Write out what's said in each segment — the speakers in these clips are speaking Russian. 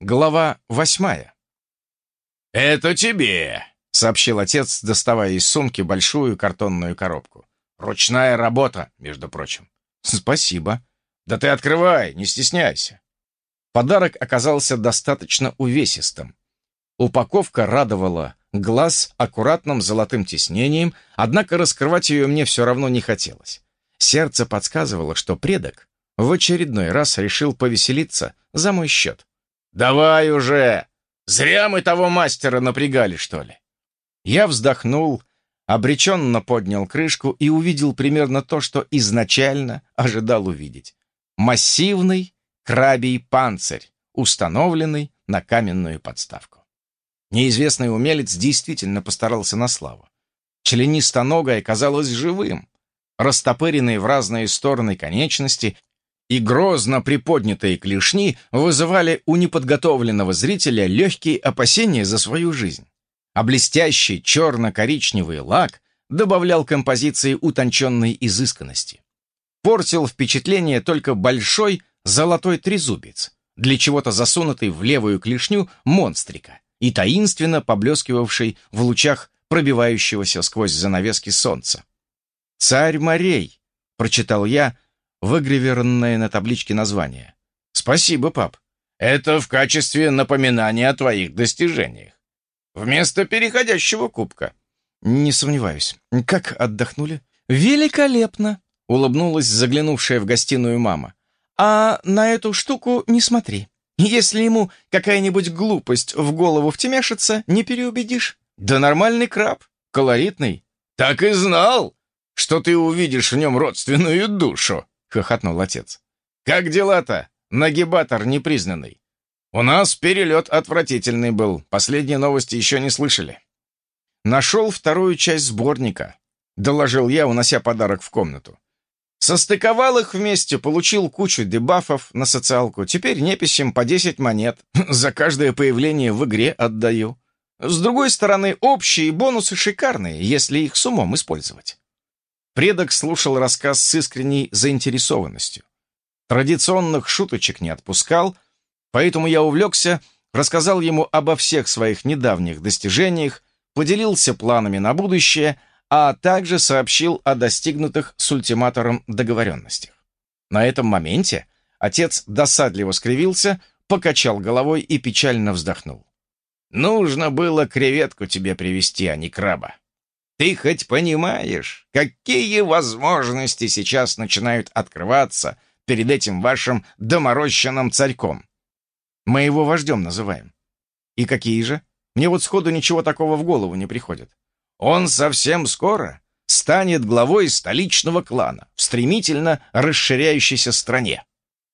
Глава восьмая. «Это тебе!» — сообщил отец, доставая из сумки большую картонную коробку. «Ручная работа, между прочим». «Спасибо». «Да ты открывай, не стесняйся». Подарок оказался достаточно увесистым. Упаковка радовала глаз аккуратным золотым тиснением, однако раскрывать ее мне все равно не хотелось. Сердце подсказывало, что предок в очередной раз решил повеселиться за мой счет. «Давай уже! Зря мы того мастера напрягали, что ли!» Я вздохнул, обреченно поднял крышку и увидел примерно то, что изначально ожидал увидеть. Массивный крабий панцирь, установленный на каменную подставку. Неизвестный умелец действительно постарался на славу. Членистоногое казалось живым. Растопыренные в разные стороны конечности и грозно приподнятые клешни вызывали у неподготовленного зрителя легкие опасения за свою жизнь. А блестящий черно-коричневый лак добавлял композиции утонченной изысканности. Портил впечатление только большой золотой трезубец, для чего-то засунутый в левую клешню монстрика и таинственно поблескивавший в лучах пробивающегося сквозь занавески солнца. «Царь морей», — прочитал я, — выгравированное на табличке название. «Спасибо, пап. Это в качестве напоминания о твоих достижениях. Вместо переходящего кубка». «Не сомневаюсь. Как отдохнули?» «Великолепно!» — улыбнулась заглянувшая в гостиную мама. «А на эту штуку не смотри. Если ему какая-нибудь глупость в голову втемяшится, не переубедишь. Да нормальный краб, колоритный». «Так и знал, что ты увидишь в нем родственную душу!» — хохотнул отец. «Как дела-то, нагибатор непризнанный? У нас перелет отвратительный был, последние новости еще не слышали». «Нашел вторую часть сборника», — доложил я, унося подарок в комнату. Состыковал их вместе, получил кучу дебафов на социалку. Теперь неписям по 10 монет. За каждое появление в игре отдаю. С другой стороны, общие бонусы шикарные, если их с умом использовать. Предок слушал рассказ с искренней заинтересованностью. Традиционных шуточек не отпускал, поэтому я увлекся, рассказал ему обо всех своих недавних достижениях, поделился планами на будущее, а также сообщил о достигнутых с ультиматором договоренностях. На этом моменте отец досадливо скривился, покачал головой и печально вздохнул. «Нужно было креветку тебе привезти, а не краба. Ты хоть понимаешь, какие возможности сейчас начинают открываться перед этим вашим доморощенным царьком? Мы его вождем называем. И какие же? Мне вот сходу ничего такого в голову не приходит. Он совсем скоро станет главой столичного клана в стремительно расширяющейся стране.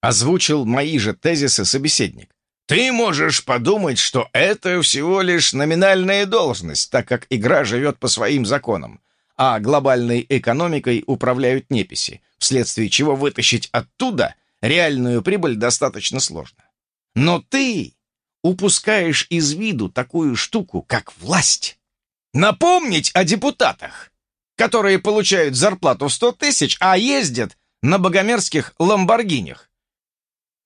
Озвучил мои же тезисы собеседник. Ты можешь подумать, что это всего лишь номинальная должность, так как игра живет по своим законам, а глобальной экономикой управляют неписи, вследствие чего вытащить оттуда реальную прибыль достаточно сложно. Но ты упускаешь из виду такую штуку, как власть. Напомнить о депутатах, которые получают зарплату в сто тысяч, а ездят на богомерзких ламборгинях.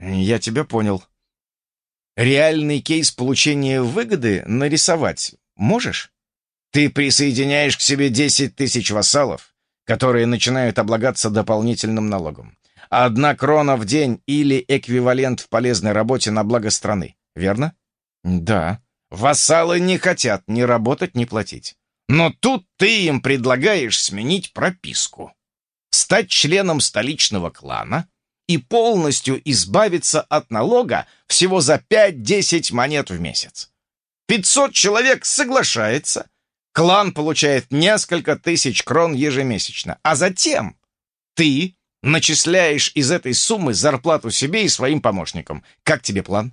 Я тебя понял, реальный кейс получения выгоды нарисовать можешь? Ты присоединяешь к себе 10 тысяч вассалов, которые начинают облагаться дополнительным налогом. Одна крона в день или эквивалент в полезной работе на благо страны, верно? Да. Вассалы не хотят ни работать, ни платить. Но тут ты им предлагаешь сменить прописку. Стать членом столичного клана — и полностью избавиться от налога всего за 5-10 монет в месяц. 500 человек соглашается, клан получает несколько тысяч крон ежемесячно, а затем ты начисляешь из этой суммы зарплату себе и своим помощникам. Как тебе план?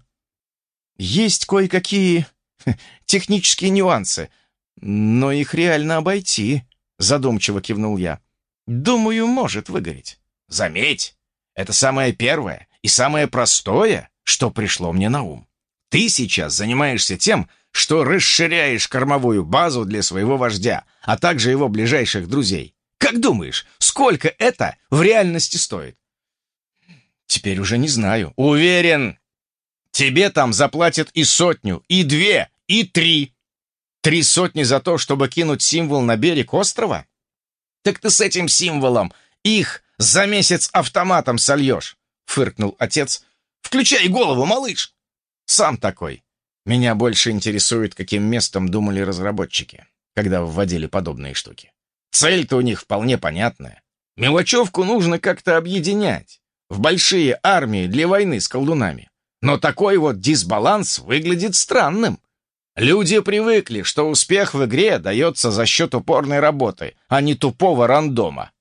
Есть кое-какие технические нюансы, но их реально обойти, задумчиво кивнул я. Думаю, может выгореть. Заметь, это самое первое и самое простое, что пришло мне на ум. Ты сейчас занимаешься тем, что расширяешь кормовую базу для своего вождя, а также его ближайших друзей. Как думаешь, сколько это в реальности стоит? Теперь уже не знаю. Уверен, Тебе там заплатят и сотню, и две, и три. Три сотни за то, чтобы кинуть символ на берег острова? Так ты с этим символом их за месяц автоматом сольешь, фыркнул отец. Включай голову, малыш. Сам такой. Меня больше интересует, каким местом думали разработчики, когда вводили подобные штуки. Цель-то у них вполне понятная. Мелочевку нужно как-то объединять в большие армии для войны с колдунами. Но такой вот дисбаланс выглядит странным. Люди привыкли, что успех в игре дается за счет упорной работы, а не тупого рандома.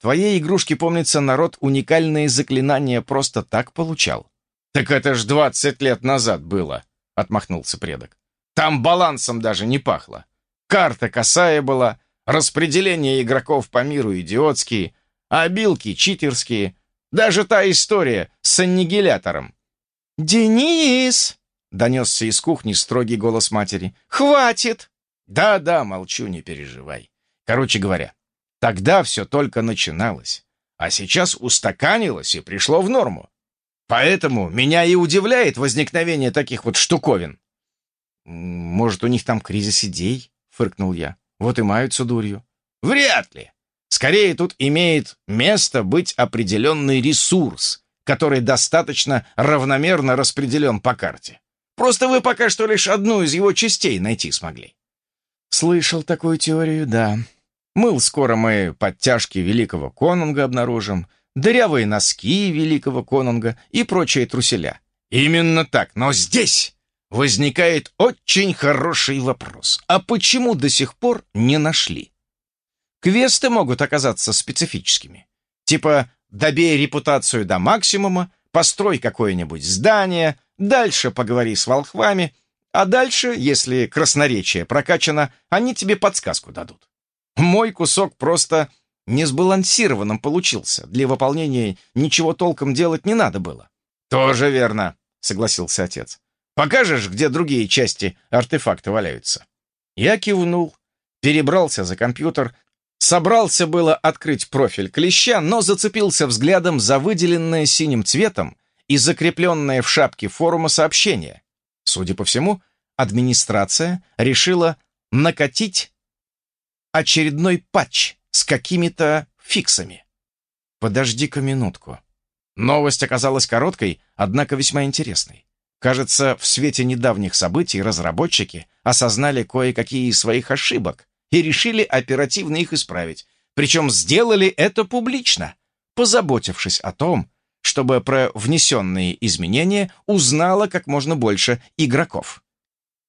Твоей игрушке, помнится, народ уникальные заклинания просто так получал. Так это ж двадцать лет назад было, — отмахнулся предок. «Там балансом даже не пахло. Карта косая была, распределение игроков по миру идиотские, обилки читерские. Даже та история с аннигилятором». «Денис!» — донесся из кухни строгий голос матери. «Хватит!» «Да-да, молчу, не переживай. Короче говоря, тогда все только начиналось, а сейчас устаканилось и пришло в норму. Поэтому меня и удивляет возникновение таких вот штуковин. «Может, у них там кризис идей?» — фыркнул я. «Вот и маются дурью». «Вряд ли. Скорее, тут имеет место быть определенный ресурс, который достаточно равномерно распределен по карте. Просто вы пока что лишь одну из его частей найти смогли». «Слышал такую теорию, да. Мыл скоро мы подтяжки великого конунга обнаружим, дырявые носки великого конунга и прочие труселя. Именно так, но здесь возникает очень хороший вопрос. А почему до сих пор не нашли? Квесты могут оказаться специфическими. Типа «добей репутацию до максимума», «построй какое-нибудь здание», «дальше поговори с волхвами», а дальше, если красноречие прокачано, они тебе подсказку дадут. Мой кусок просто несбалансированным получился. Для выполнения ничего толком делать не надо было. «Тоже верно», — согласился отец. «Покажешь, где другие части артефакта валяются?» Я кивнул, перебрался за компьютер, собрался было открыть профиль клеща, но зацепился взглядом за выделенное синим цветом и закрепленное в шапке форума сообщение. Судя по всему, администрация решила накатить очередной патч с какими-то фиксами. Подожди-ка минутку. Новость оказалась короткой, однако весьма интересной. Кажется, в свете недавних событий разработчики осознали кое-какие из своих ошибок и решили оперативно их исправить. Причем сделали это публично, позаботившись о том, чтобы про внесенные изменения узнало как можно больше игроков.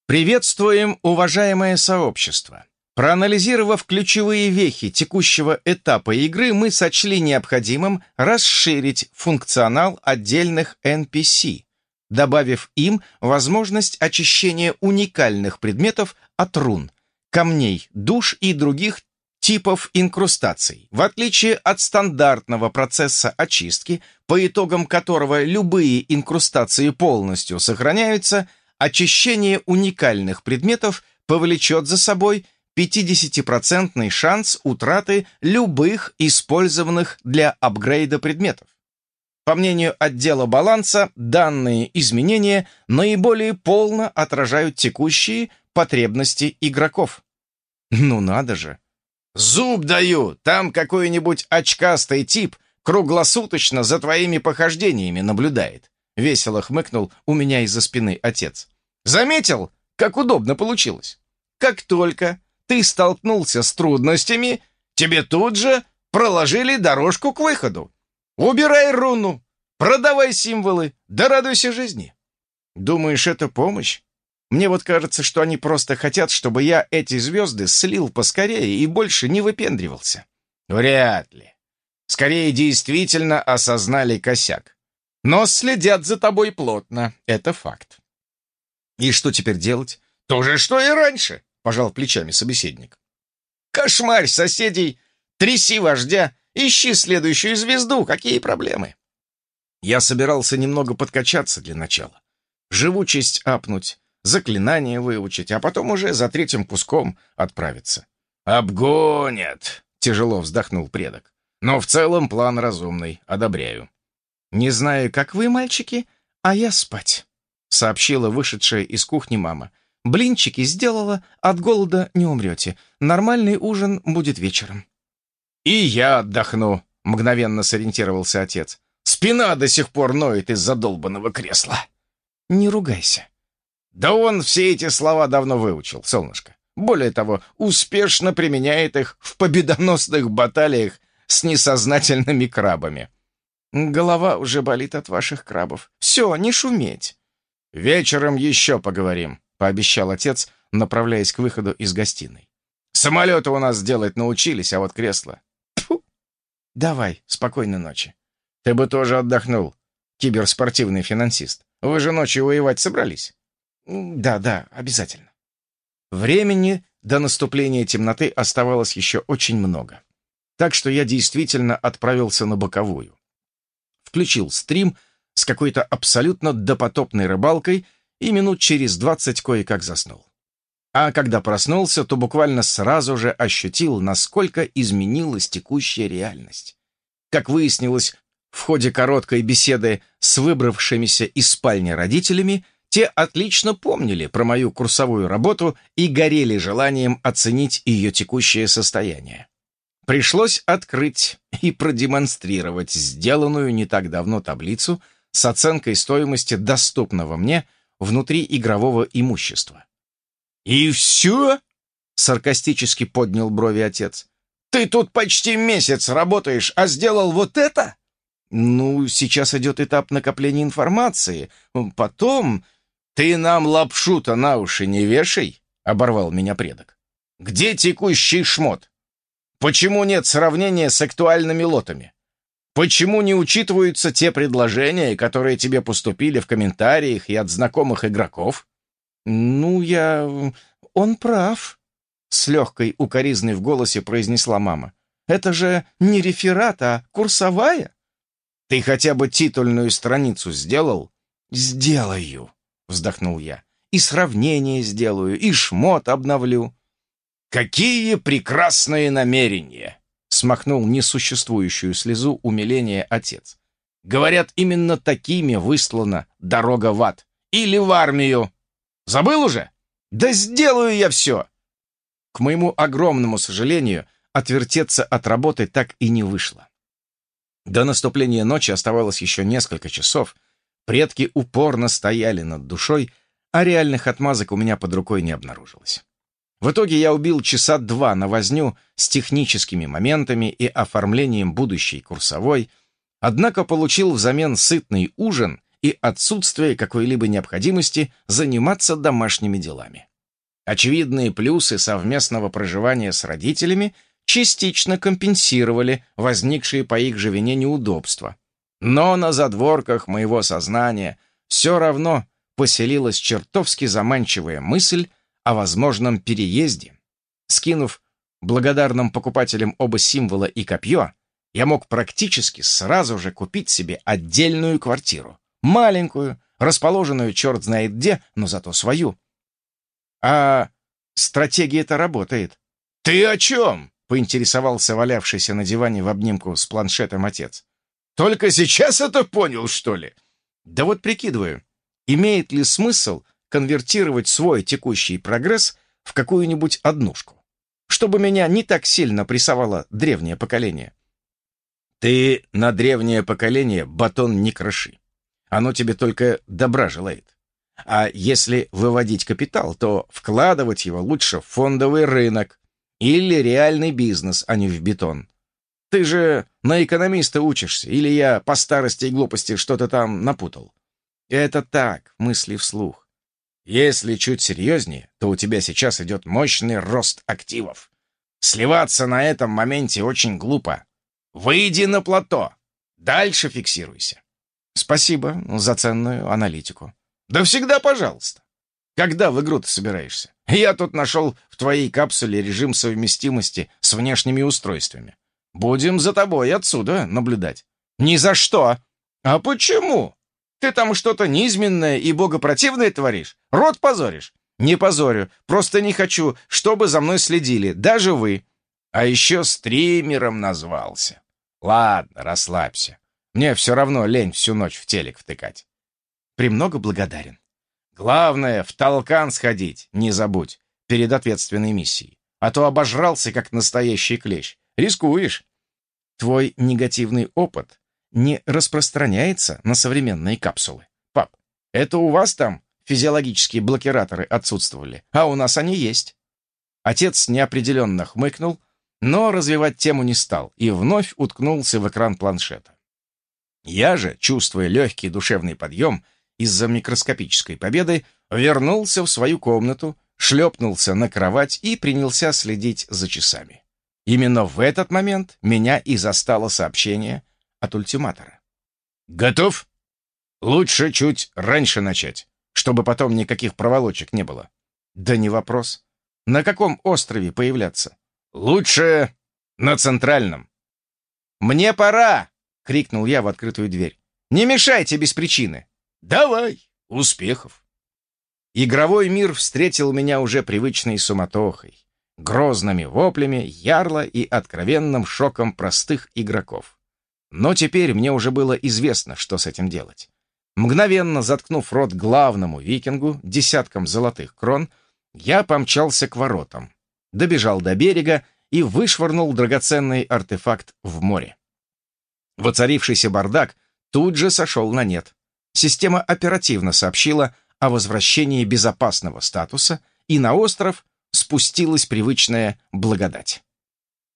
Приветствуем, уважаемое сообщество! Проанализировав ключевые вехи текущего этапа игры, мы сочли необходимым расширить функционал отдельных NPC, добавив им возможность очищения уникальных предметов от рун, камней, душ и других типов инкрустаций. В отличие от стандартного процесса очистки, по итогам которого любые инкрустации полностью сохраняются, очищение уникальных предметов повлечет за собой – 50% шанс утраты любых использованных для апгрейда предметов. По мнению отдела баланса, данные изменения наиболее полно отражают текущие потребности игроков. Ну надо же. Зуб даю, там какой-нибудь очкастый тип круглосуточно за твоими похождениями наблюдает. Весело хмыкнул у меня из-за спины отец. Заметил, как удобно получилось? Как только ты столкнулся с трудностями, тебе тут же проложили дорожку к выходу. Убирай руну, продавай символы, да радуйся жизни. Думаешь, это помощь? Мне вот кажется, что они просто хотят, чтобы я эти звезды слил поскорее и больше не выпендривался. Вряд ли. Скорее, действительно осознали косяк. Но следят за тобой плотно, это факт. И что теперь делать? То же, что и раньше. — пожал плечами собеседник. «Кошмарь соседей! Тряси вождя! Ищи следующую звезду! Какие проблемы?» Я собирался немного подкачаться для начала. Живучесть апнуть, заклинание выучить, а потом уже за третьим куском отправиться. «Обгонят!» — тяжело вздохнул предок. «Но в целом план разумный, одобряю». «Не знаю, как вы, мальчики, «А я спать», — сообщила вышедшая из кухни мама. «Блинчики сделала, от голода не умрете. Нормальный ужин будет вечером». «И я отдохну», — мгновенно сориентировался отец. «Спина до сих пор ноет из-за долбанного кресла». «Не ругайся». «Да он все эти слова давно выучил, солнышко. Более того, успешно применяет их в победоносных баталиях с несознательными крабами». Голова уже болит от ваших крабов. Все, не шуметь. Вечером еще поговорим, пообещал отец, направляясь к выходу из гостиной. Самолеты у нас делать научились, а вот кресло... Фу. Давай, спокойной ночи. Ты бы тоже отдохнул, киберспортивный финансист. Вы же ночью воевать собрались? Да, да, обязательно. Времени до наступления темноты оставалось еще очень много. Так что я действительно отправился на боковую включил стрим с какой-то абсолютно допотопной рыбалкой и минут через двадцать кое-как заснул. А когда проснулся, то буквально сразу же ощутил, насколько изменилась текущая реальность. Как выяснилось, в ходе короткой беседы с выбравшимися из спальни родителями, те отлично помнили про мою курсовую работу и горели желанием оценить ее текущее состояние. Пришлось открыть и продемонстрировать сделанную не так давно таблицу с оценкой стоимости доступного мне внутри игрового имущества. «И все?» — саркастически поднял брови отец. «Ты тут почти месяц работаешь, а сделал вот это?» «Ну, сейчас идет этап накопления информации. Потом...» «Ты нам лапшу-то на уши не вешай!» — оборвал меня предок. «Где текущий шмот? Почему нет сравнения с актуальными лотами? Почему не учитываются те предложения, которые тебе поступили в комментариях и от знакомых игроков? Ну, я... Он прав, — с легкой укоризной в голосе произнесла мама. Это же не реферат, а курсовая. Ты хотя бы титульную страницу сделал? Сделаю, — вздохнул я. И сравнение сделаю, и шмот обновлю. «Какие прекрасные намерения!» — смахнул несуществующую слезу умиления отец. «Говорят, именно такими выслана дорога в ад. Или в армию. Забыл уже? Да сделаю я все!» К моему огромному сожалению, отвертеться от работы так и не вышло. До наступления ночи оставалось еще несколько часов. Предки упорно стояли над душой, а реальных отмазок у меня под рукой не обнаружилось. В итоге я убил часа два на возню с техническими моментами и оформлением будущей курсовой, однако получил взамен сытный ужин и отсутствие какой-либо необходимости заниматься домашними делами. Очевидные плюсы совместного проживания с родителями частично компенсировали возникшие по их же вине неудобства. Но на задворках моего сознания все равно поселилась чертовски заманчивая мысль о возможном переезде. Скинув благодарным покупателям оба символа и копье, я мог практически сразу же купить себе отдельную квартиру. Маленькую, расположенную черт знает где, но зато свою. А стратегия-то работает. «Ты о чем?» — поинтересовался валявшийся на диване в обнимку с планшетом отец. «Только сейчас это понял, что ли?» «Да вот прикидываю, имеет ли смысл конвертировать свой текущий прогресс в какую-нибудь однушку, чтобы меня не так сильно прессовало древнее поколение. Ты на древнее поколение батон не кроши. Оно тебе только добра желает. А если выводить капитал, то вкладывать его лучше в фондовый рынок или реальный бизнес, а не в бетон. Ты же на экономиста учишься, или я по старости и глупости что-то там напутал? Это так, мысли вслух. Если чуть серьезнее, то у тебя сейчас идет мощный рост активов. Сливаться на этом моменте очень глупо. Выйди на плато. Дальше фиксируйся. Спасибо за ценную аналитику. Да всегда пожалуйста. Когда в игру ты собираешься? Я тут нашел в твоей капсуле режим совместимости с внешними устройствами. Будем за тобой отсюда наблюдать. Ни за что. А почему? Ты там что-то низменное и богопротивное творишь? Рот позоришь? Не позорю, просто не хочу, чтобы за мной следили, даже вы. А еще стримером назвался. Ладно, расслабься. Мне все равно лень всю ночь в телек втыкать. «Премного благодарен. Главное, в толкан сходить, не забудь, перед ответственной миссией. А то обожрался, как настоящий клещ. Рискуешь. Твой негативный опыт не распространяется на современные капсулы. Пап, это у вас там физиологические блокираторы отсутствовали, а у нас они есть. Отец неопределенно хмыкнул, но развивать тему не стал и вновь уткнулся в экран планшета. Я же, чувствуя легкий душевный подъем из-за микроскопической победы, вернулся в свою комнату, шлепнулся на кровать и принялся следить за часами. Именно в этот момент меня и застало сообщение от ультиматора. «Готов? Лучше чуть раньше начать, чтобы потом никаких проволочек не было». «Да не вопрос. На каком острове появляться?» «Лучше на центральном». «Мне пора!» — крикнул я в открытую дверь. «Не мешайте без причины!» «Давай! Успехов!» Игровой мир встретил меня уже привычной суматохой, грозными воплями ярла и откровенным шоком простых игроков. Но теперь мне уже было известно, что с этим делать. Мгновенно заткнув рот главному викингу десятком золотых крон, я помчался к воротам, добежал до берега и вышвырнул драгоценный артефакт в море. Воцарившийся бардак тут же сошел на нет. Система оперативно сообщила о возвращении безопасного статуса, и на остров спустилась привычная благодать.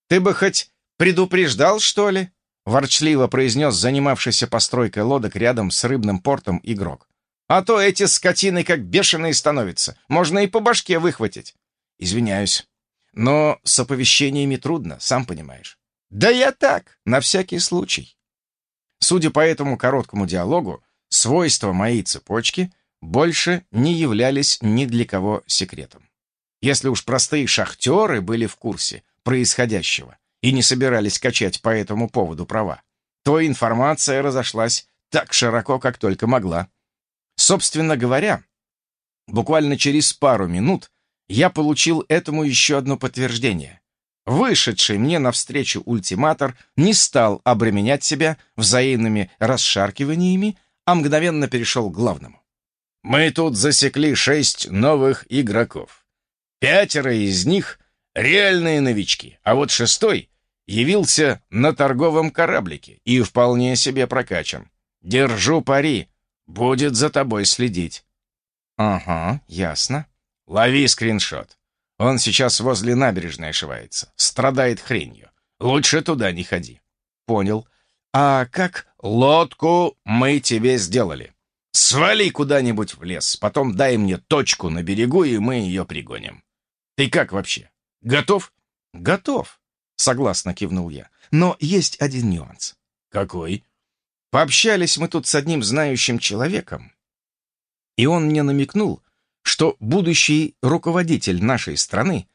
«Ты бы хоть предупреждал, что ли?» — ворчливо произнес занимавшийся постройкой лодок рядом с рыбным портом игрок. «А то эти скотины как бешеные становятся. Можно и по башке выхватить». «Извиняюсь. Но с оповещениями трудно, сам понимаешь». «Да я так, на всякий случай». Судя по этому короткому диалогу, свойства моей цепочки больше не являлись ни для кого секретом. Если уж простые шахтеры были в курсе происходящего и не собирались качать по этому поводу права, то информация разошлась так широко, как только могла. Собственно говоря, буквально через пару минут я получил этому еще одно подтверждение. Вышедший мне навстречу ультиматор не стал обременять себя взаимными расшаркиваниями, а мгновенно перешел к главному. «Мы тут засекли шесть новых игроков. Пятеро из них — реальные новички, а вот шестой явился на торговом кораблике и вполне себе прокачан. Держу пари, будет за тобой следить». «Ага, ясно. Лови скриншот. Он сейчас возле набережной ошивается, страдает хренью. Лучше туда не ходи». «Понял. А как лодку мы тебе сделали? Свали куда-нибудь в лес, потом дай мне точку на берегу, и мы ее пригоним. Ты как вообще? Готов? Готов, согласно кивнул я. Но есть один нюанс. Какой? Пообщались мы тут с одним знающим человеком, и он мне намекнул, что будущий руководитель нашей страны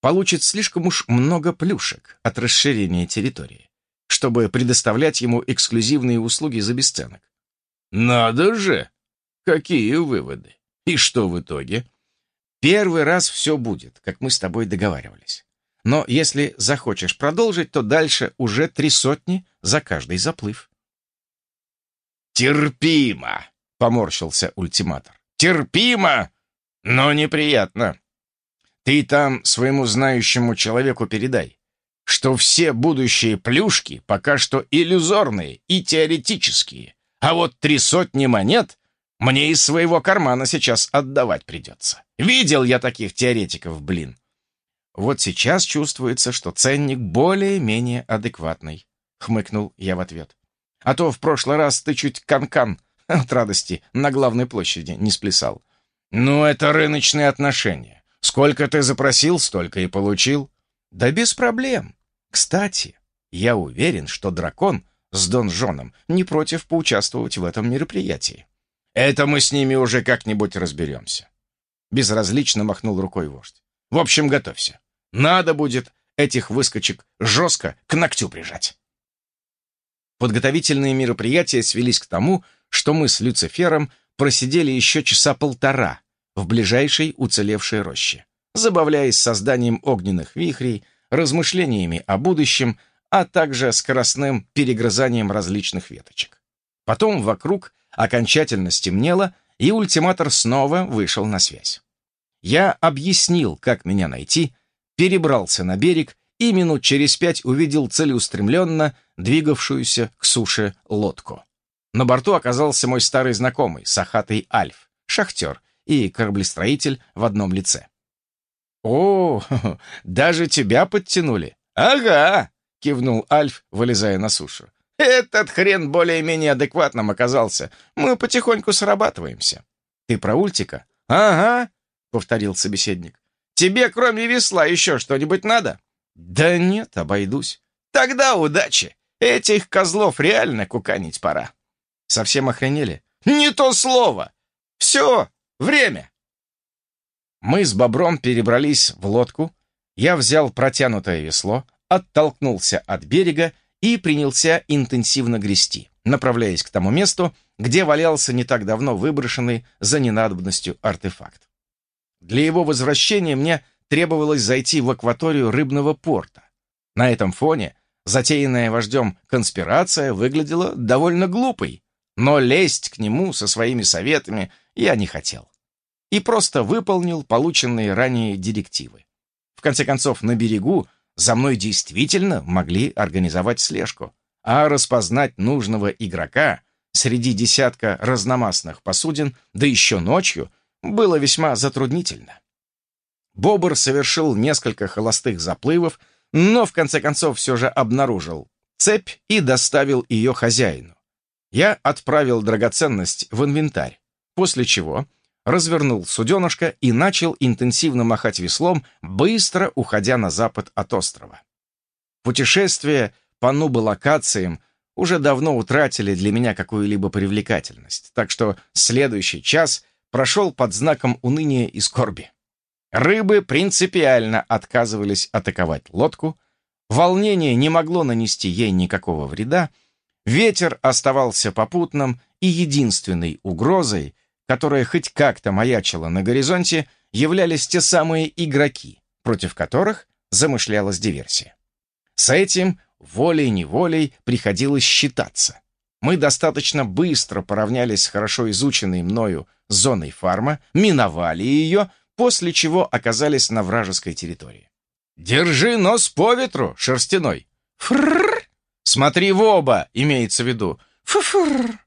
получит слишком уж много плюшек от расширения территории, чтобы предоставлять ему эксклюзивные услуги за бесценок. «Надо же! Какие выводы! И что в итоге?» «Первый раз все будет, как мы с тобой договаривались. Но если захочешь продолжить, то дальше уже три сотни за каждый заплыв». «Терпимо!» — поморщился ультиматор. «Терпимо, но неприятно. Ты там своему знающему человеку передай, что все будущие плюшки пока что иллюзорные и теоретические, а вот три сотни монет мне из своего кармана сейчас отдавать придется. Видел я таких теоретиков, блин. Вот сейчас чувствуется, что ценник более-менее адекватный, хмыкнул я в ответ. А то в прошлый раз ты чуть канкан -кан от радости на главной площади не сплясал. Ну, это рыночные отношения. Сколько ты запросил, столько и получил. Да без проблем. Кстати, я уверен, что дракон — с донжоном не против поучаствовать в этом мероприятии. Это мы с ними уже как-нибудь разберемся. Безразлично махнул рукой вождь. В общем, готовься. Надо будет этих выскочек жестко к ногтю прижать. Подготовительные мероприятия свелись к тому, что мы с Люцифером просидели еще часа полтора в ближайшей уцелевшей роще, забавляясь созданием огненных вихрей, размышлениями о будущем, а также скоростным перегрызанием различных веточек. Потом вокруг Окончательно стемнело, и ультиматор снова вышел на связь. Я объяснил, как меня найти, перебрался на берег и минут через пять увидел целеустремленно двигавшуюся к суше лодку. На борту оказался мой старый знакомый, Сахатый Альф, шахтер и кораблестроитель в одном лице. «О, даже тебя подтянули!» «Ага!» — кивнул Альф, вылезая на сушу. «Этот хрен более-менее адекватным оказался. Мы потихоньку срабатываемся». «Ты про Ультика?» «Ага», — повторил собеседник. «Тебе, кроме весла, еще что-нибудь надо?» «Да нет, обойдусь». «Тогда удачи. Этих козлов реально куканить пора». Совсем охренели? Не то слово! Все, время!» Мы с бобром перебрались в лодку, я взял протянутое весло, оттолкнулся от берега и принялся интенсивно грести, направляясь к тому месту, где валялся не так давно выброшенный за ненадобностью артефакт. Для его возвращения мне требовалось зайти в акваторию рыбного порта. На этом фоне затеянная вождем конспирация выглядела довольно глупой, но лезть к нему со своими советами я не хотел. И просто выполнил полученные ранее директивы. В конце концов, на берегу за мной действительно могли организовать слежку, а распознать нужного игрока среди десятка разномастных посудин, да еще ночью, было весьма затруднительно. Бобр совершил несколько холостых заплывов, но в конце концов все же обнаружил цепь и доставил ее хозяину. Я отправил драгоценность в инвентарь, после чего развернул суденышко и начал интенсивно махать веслом, быстро уходя на запад от острова. Путешествия по нубо-локациям уже давно утратили для меня какую-либо привлекательность, так что следующий час прошел под знаком уныния и скорби. Рыбы принципиально отказывались атаковать лодку, волнение не могло нанести ей никакого вреда, Ветер оставался попутным, и единственной угрозой, которая хоть как-то маячила на горизонте, являлись те самые игроки, против которых замышлялась диверсия. С этим волей-неволей приходилось считаться. Мы достаточно быстро поравнялись с хорошо изученной мною зоной фарма, миновали ее, после чего оказались на вражеской территории. «Держи нос по ветру, шерстяной!» «Фрррр!» Смотри в оба, имеется в виду. Фу-фур.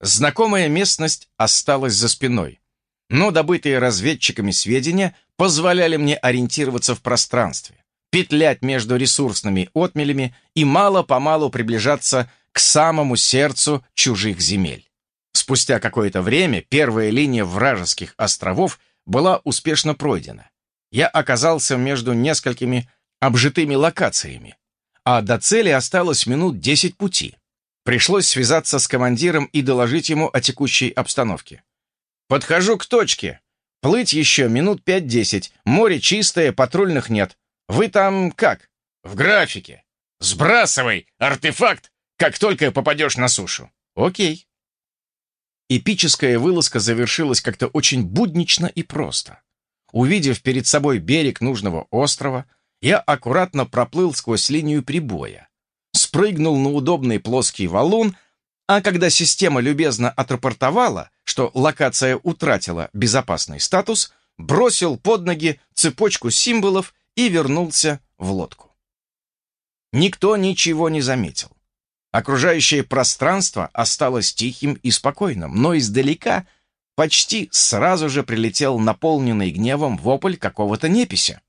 Знакомая местность осталась за спиной, но добытые разведчиками сведения позволяли мне ориентироваться в пространстве, петлять между ресурсными отмелями и мало-помалу приближаться к самому сердцу чужих земель. Спустя какое-то время первая линия вражеских островов была успешно пройдена. Я оказался между несколькими обжитыми локациями, а до цели осталось минут десять пути. Пришлось связаться с командиром и доложить ему о текущей обстановке. «Подхожу к точке. Плыть еще минут пять-десять. Море чистое, патрульных нет. Вы там как?» «В графике. Сбрасывай артефакт, как только попадешь на сушу». «Окей». Эпическая вылазка завершилась как-то очень буднично и просто. Увидев перед собой берег нужного острова, я аккуратно проплыл сквозь линию прибоя, спрыгнул на удобный плоский валун, а когда система любезно отрапортовала, что локация утратила безопасный статус, бросил под ноги цепочку символов и вернулся в лодку. Никто ничего не заметил. Окружающее пространство осталось тихим и спокойным, но издалека почти сразу же прилетел наполненный гневом вопль какого-то непися.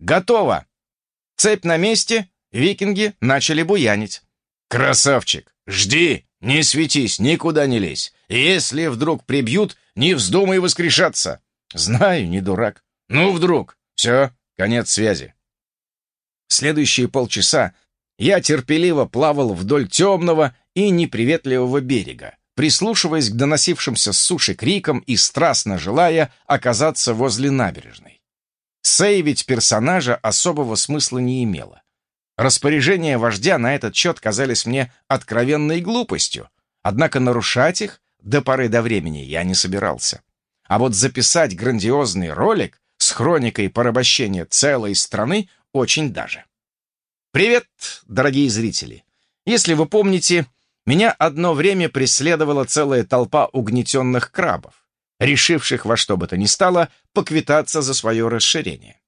«Готово! Цепь на месте, викинги начали буянить». «Красавчик! Жди! Не светись, никуда не лезь! Если вдруг прибьют, не вздумай воскрешаться!» «Знаю, не дурак. Ну, вдруг. Все, конец связи». Следующие полчаса я терпеливо плавал вдоль темного и неприветливого берега, прислушиваясь к доносившимся с суши крикам и страстно желая оказаться возле набережной. Сейвить персонажа особого смысла не имело. Распоряжения вождя на этот счет казались мне откровенной глупостью, однако нарушать их до поры до времени я не собирался. А вот записать грандиозный ролик с хроникой порабощения целой страны очень даже. Привет, дорогие зрители! Если вы помните, меня одно время преследовала целая толпа угнетенных крабов, решивших во что бы то ни стало поквитаться за свое расширение.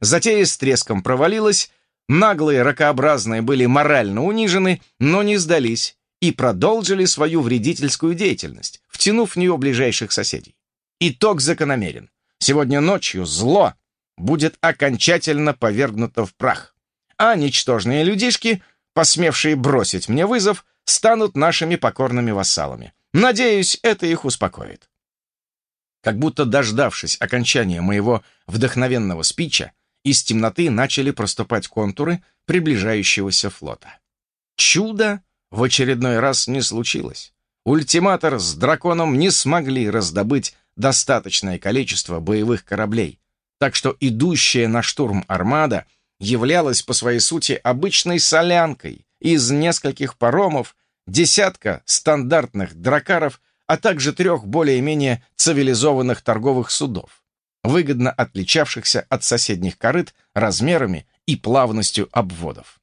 Затея с треском провалилась, наглые ракообразные были морально унижены, но не сдались и продолжили свою вредительскую деятельность, втянув в нее ближайших соседей. Итог закономерен. Сегодня ночью зло будет окончательно повергнуто в прах, а ничтожные людишки, посмевшие бросить мне вызов, станут нашими покорными вассалами. Надеюсь, это их успокоит. Как будто дождавшись окончания моего вдохновенного спича, из темноты начали проступать контуры приближающегося флота. Чудо в очередной раз не случилось. Ультиматор с драконом не смогли раздобыть достаточное количество боевых кораблей, так что идущая на штурм армада являлась по своей сути обычной солянкой из нескольких паромов, десятка стандартных дракаров, а также трех более-менее цивилизованных торговых судов, выгодно отличавшихся от соседних корыт размерами и плавностью обводов.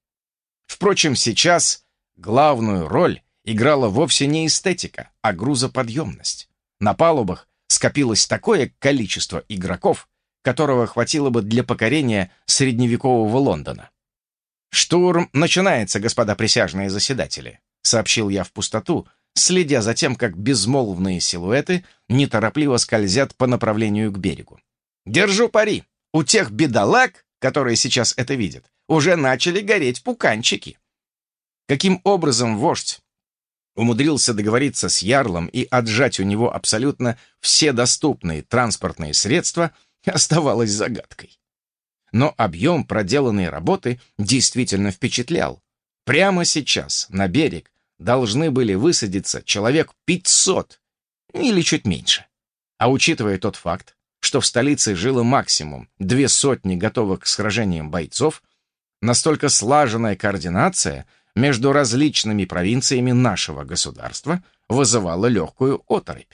Впрочем, сейчас главную роль играла вовсе не эстетика, а грузоподъемность. На палубах скопилось такое количество игроков, которого хватило бы для покорения средневекового Лондона. «Штурм начинается, господа присяжные заседатели», — сообщил я в пустоту, следя за тем, как безмолвные силуэты неторопливо скользят по направлению к берегу. «Держу пари. У тех бедолаг, которые сейчас это видят, уже начали гореть пуканчики». Каким образом вождь умудрился договориться с Ярлом и отжать у него абсолютно все доступные транспортные средства, оставалось загадкой. Но объем проделанной работы действительно впечатлял. Прямо сейчас на берег должны были высадиться человек 500 или чуть меньше. А учитывая тот факт, что в столице жило максимум две сотни готовых к сражениям бойцов, настолько слаженная координация — между различными провинциями нашего государства вызывала легкую оторопь.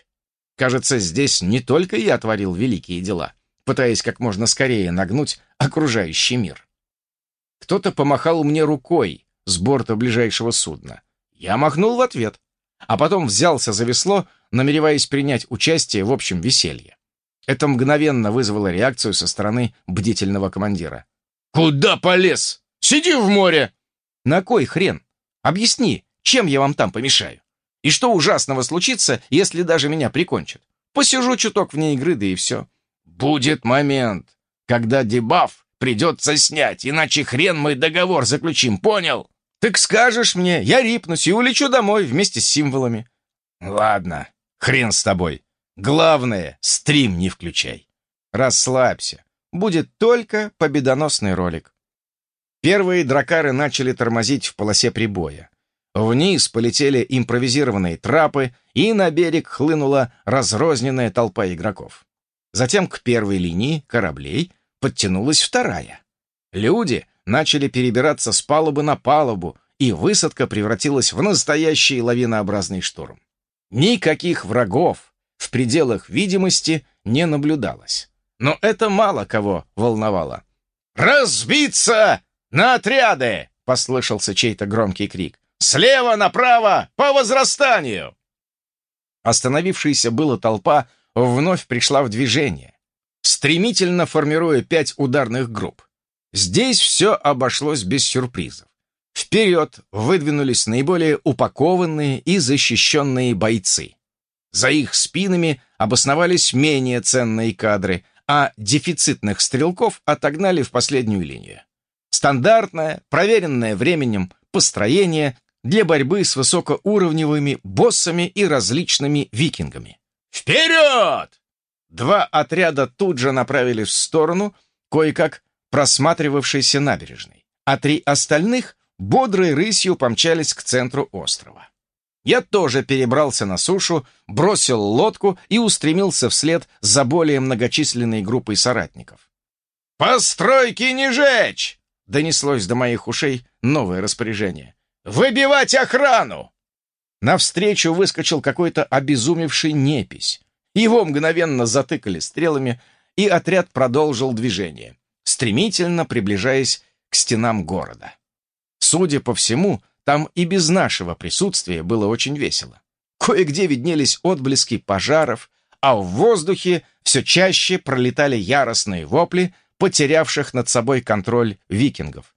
Кажется, здесь не только я творил великие дела, пытаясь как можно скорее нагнуть окружающий мир. Кто-то помахал мне рукой с борта ближайшего судна. Я махнул в ответ, а потом взялся за весло, намереваясь принять участие в общем веселье. Это мгновенно вызвало реакцию со стороны бдительного командира. «Куда полез? Сиди в море!» На кой хрен? Объясни, чем я вам там помешаю? И что ужасного случится, если даже меня прикончат? Посижу чуток вне игры, да и все. Будет момент, когда дебаф придется снять, иначе хрен мы договор заключим, понял? Так скажешь мне, я рипнусь и улечу домой вместе с символами. Ладно, хрен с тобой. Главное, стрим не включай. Расслабься. Будет только победоносный ролик. Первые дракары начали тормозить в полосе прибоя. Вниз полетели импровизированные трапы, и на берег хлынула разрозненная толпа игроков. Затем к первой линии кораблей подтянулась вторая. Люди начали перебираться с палубы на палубу, и высадка превратилась в настоящий лавинообразный штурм. Никаких врагов в пределах видимости не наблюдалось. Но это мало кого волновало. «Разбиться «На отряды!» — послышался чей-то громкий крик. «Слева направо! По возрастанию!» Остановившаяся была толпа вновь пришла в движение, стремительно формируя пять ударных групп. Здесь все обошлось без сюрпризов. Вперед выдвинулись наиболее упакованные и защищенные бойцы. За их спинами обосновались менее ценные кадры, а дефицитных стрелков отогнали в последнюю линию. Стандартное, проверенное временем построение для борьбы с высокоуровневыми боссами и различными викингами. «Вперед!» Два отряда тут же направились в сторону, кое-как просматривавшейся набережной, а три остальных бодрой рысью помчались к центру острова. Я тоже перебрался на сушу, бросил лодку и устремился вслед за более многочисленной группой соратников. «Постройки не жечь!» донеслось до моих ушей новое распоряжение. «Выбивать охрану!» Навстречу выскочил какой-то обезумевший непись. Его мгновенно затыкали стрелами, и отряд продолжил движение, стремительно приближаясь к стенам города. Судя по всему, там и без нашего присутствия было очень весело. Кое-где виднелись отблески пожаров, а в воздухе все чаще пролетали яростные вопли потерявших над собой контроль викингов.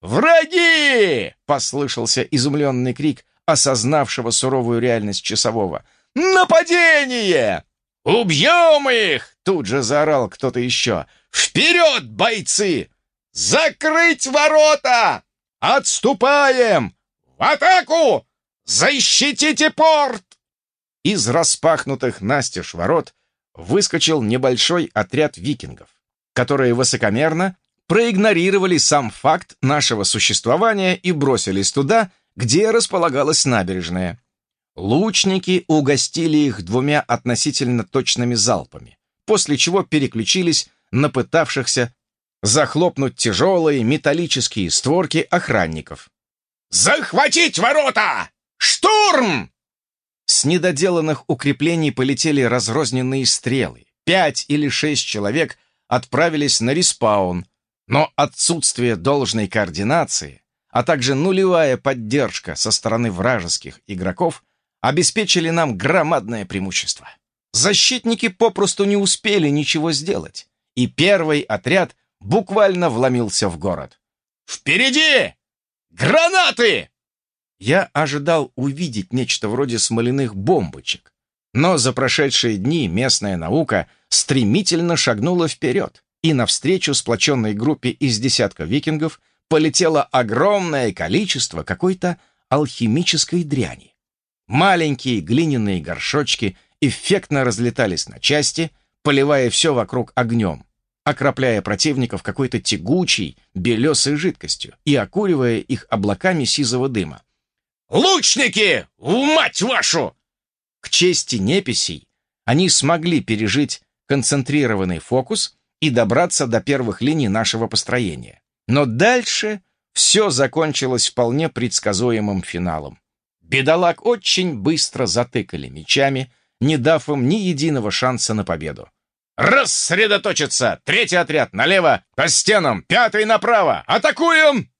«Враги!» — послышался изумленный крик, осознавшего суровую реальность часового. «Нападение!» «Убьем их!» — тут же заорал кто-то еще. «Вперед, бойцы! Закрыть ворота! Отступаем! В атаку! Защитите порт!» Из распахнутых настежь ворот выскочил небольшой отряд викингов, которые высокомерно проигнорировали сам факт нашего существования и бросились туда, где располагалась набережная. Лучники угостили их двумя относительно точными залпами, после чего переключились на пытавшихся захлопнуть тяжелые металлические створки охранников. «Захватить ворота! Штурм!» С недоделанных укреплений полетели разрозненные стрелы. Пять или шесть человек отправились на респаун, но отсутствие должной координации, а также нулевая поддержка со стороны вражеских игроков обеспечили нам громадное преимущество. Защитники попросту не успели ничего сделать, и первый отряд буквально вломился в город. «Впереди! Гранаты!» Я ожидал увидеть нечто вроде смоляных бомбочек, но за прошедшие дни местная наука стремительно шагнула вперед, и навстречу сплоченной группе из десятка викингов полетело огромное количество какой-то алхимической дряни. Маленькие глиняные горшочки эффектно разлетались на части, поливая все вокруг огнем, окропляя противников какой-то тягучей, белесой жидкостью и окуривая их облаками сизого дыма. «Лучники! Мать вашу!» К чести неписей они смогли пережить концентрированный фокус и добраться до первых линий нашего построения. Но дальше все закончилось вполне предсказуемым финалом. Бедолаг очень быстро затыкали мечами, не дав им ни единого шанса на победу. «Рассредоточиться! Третий отряд налево, по стенам, пятый направо! Атакуем!»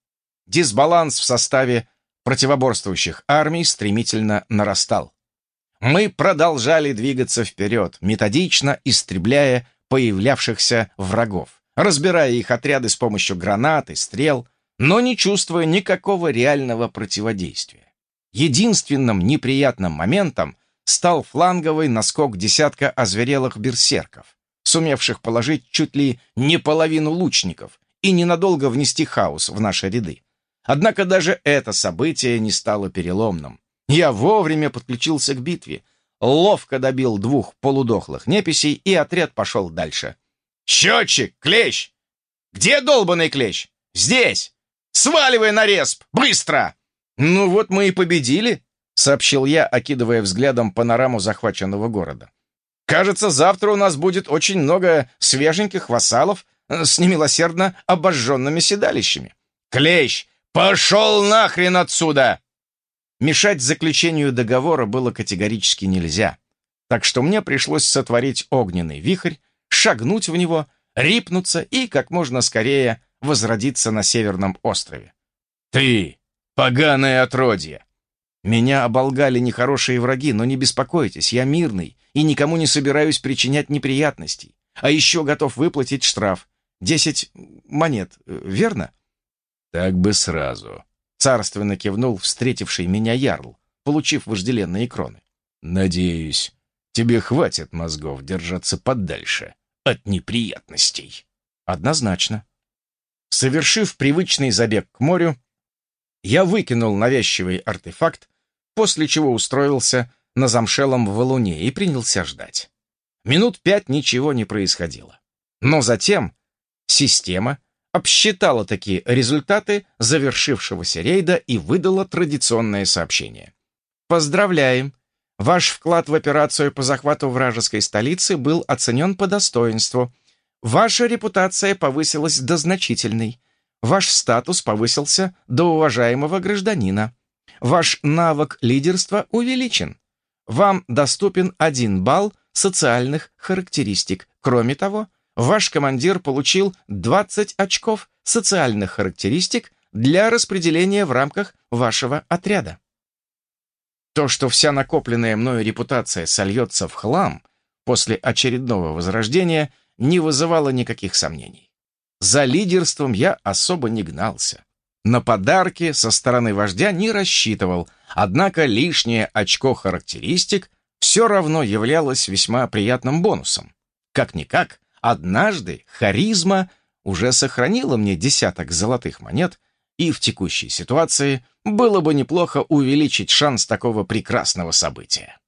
Дисбаланс в составе противоборствующих армий стремительно нарастал. Мы продолжали двигаться вперед, методично истребляя появлявшихся врагов, разбирая их отряды с помощью гранат и стрел, но не чувствуя никакого реального противодействия. Единственным неприятным моментом стал фланговый наскок десятка озверелых берсерков, сумевших положить чуть ли не половину лучников и ненадолго внести хаос в наши ряды. Однако даже это событие не стало переломным. Я вовремя подключился к битве, ловко добил двух полудохлых неписей, и отряд пошел дальше. «Счетчик! Клещ! Где долбанный клещ? Здесь! Сваливай на респ! Быстро!» «Ну вот мы и победили», — сообщил я, окидывая взглядом панораму захваченного города. «Кажется, завтра у нас будет очень много свеженьких вассалов с немилосердно обожженными седалищами. Клещ, пошел нахрен отсюда!» Мешать заключению договора было категорически нельзя, так что мне пришлось сотворить огненный вихрь, шагнуть в него, рипнуться и как можно скорее возродиться на Северном острове. «Ты, поганое отродье!» Меня оболгали нехорошие враги, но не беспокойтесь, я мирный и никому не собираюсь причинять неприятностей, а еще готов выплатить штраф. Десять монет, верно? Так бы сразу. Царственно кивнул встретивший меня ярл, получив вожделенные кроны. «Надеюсь, тебе хватит мозгов держаться подальше от неприятностей». «Однозначно». Совершив привычный забег к морю, я выкинул навязчивый артефакт, после чего устроился на замшелом валуне и принялся ждать. Минут пять ничего не происходило. Но затем система обсчитала такие результаты завершившегося рейда и выдала традиционное сообщение. «Поздравляем! Ваш вклад в операцию по захвату вражеской столицы был оценен по достоинству. Ваша репутация повысилась до значительной. Ваш статус повысился до уважаемого гражданина. Ваш навык лидерства увеличен. Вам доступен один балл социальных характеристик. Кроме того, ваш командир получил 20 очков социальных характеристик для распределения в рамках вашего отряда. То, что вся накопленная мною репутация сольется в хлам после очередного возрождения, не вызывало никаких сомнений. За лидерством я особо не гнался. На подарки со стороны вождя не рассчитывал, однако лишнее очко характеристик все равно являлось весьма приятным бонусом. Как-никак, однажды харизма уже сохранила мне десяток золотых монет, и в текущей ситуации было бы неплохо увеличить шанс такого прекрасного события.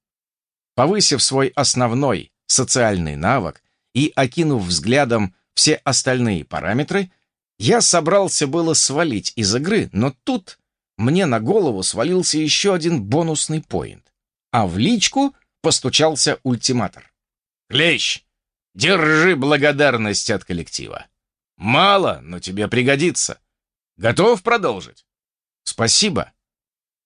Повысив свой основной социальный навык и окинув взглядом все остальные параметры, я собрался было свалить из игры, но тут мне на голову свалился еще один бонусный поинт, а в личку постучался ультиматор. «Клещ, держи благодарность от коллектива. Мало, но тебе пригодится. Готов продолжить?» «Спасибо.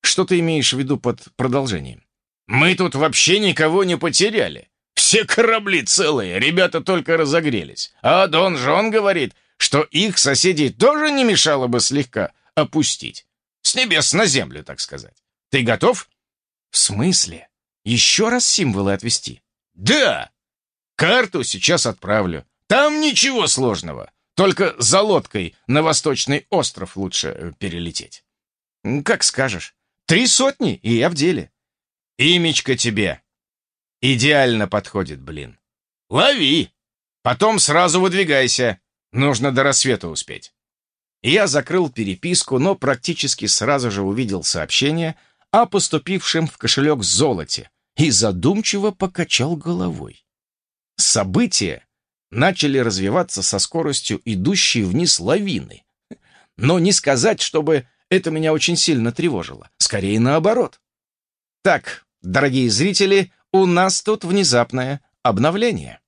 Что ты имеешь в виду под продолжением?» «Мы тут вообще никого не потеряли. Все корабли целые, ребята только разогрелись. А Дон Жон говорит, что их соседей тоже не мешало бы слегка опустить. С небес на землю, так сказать. Ты готов?» «В смысле? Еще раз символы отвести?» «Да! Карту сейчас отправлю. Там ничего сложного. Только за лодкой на Восточный остров лучше э, перелететь. Как скажешь. Три сотни, и я в деле. Имечко тебе. Идеально подходит, блин. Лови. Потом сразу выдвигайся. Нужно до рассвета успеть. Я закрыл переписку, но практически сразу же увидел сообщение о поступившем в кошелек золоте и задумчиво покачал головой. События начали развиваться со скоростью идущей вниз лавины. Но не сказать, чтобы это меня очень сильно тревожило. Скорее наоборот. Так, дорогие зрители, у нас тут внезапное обновление.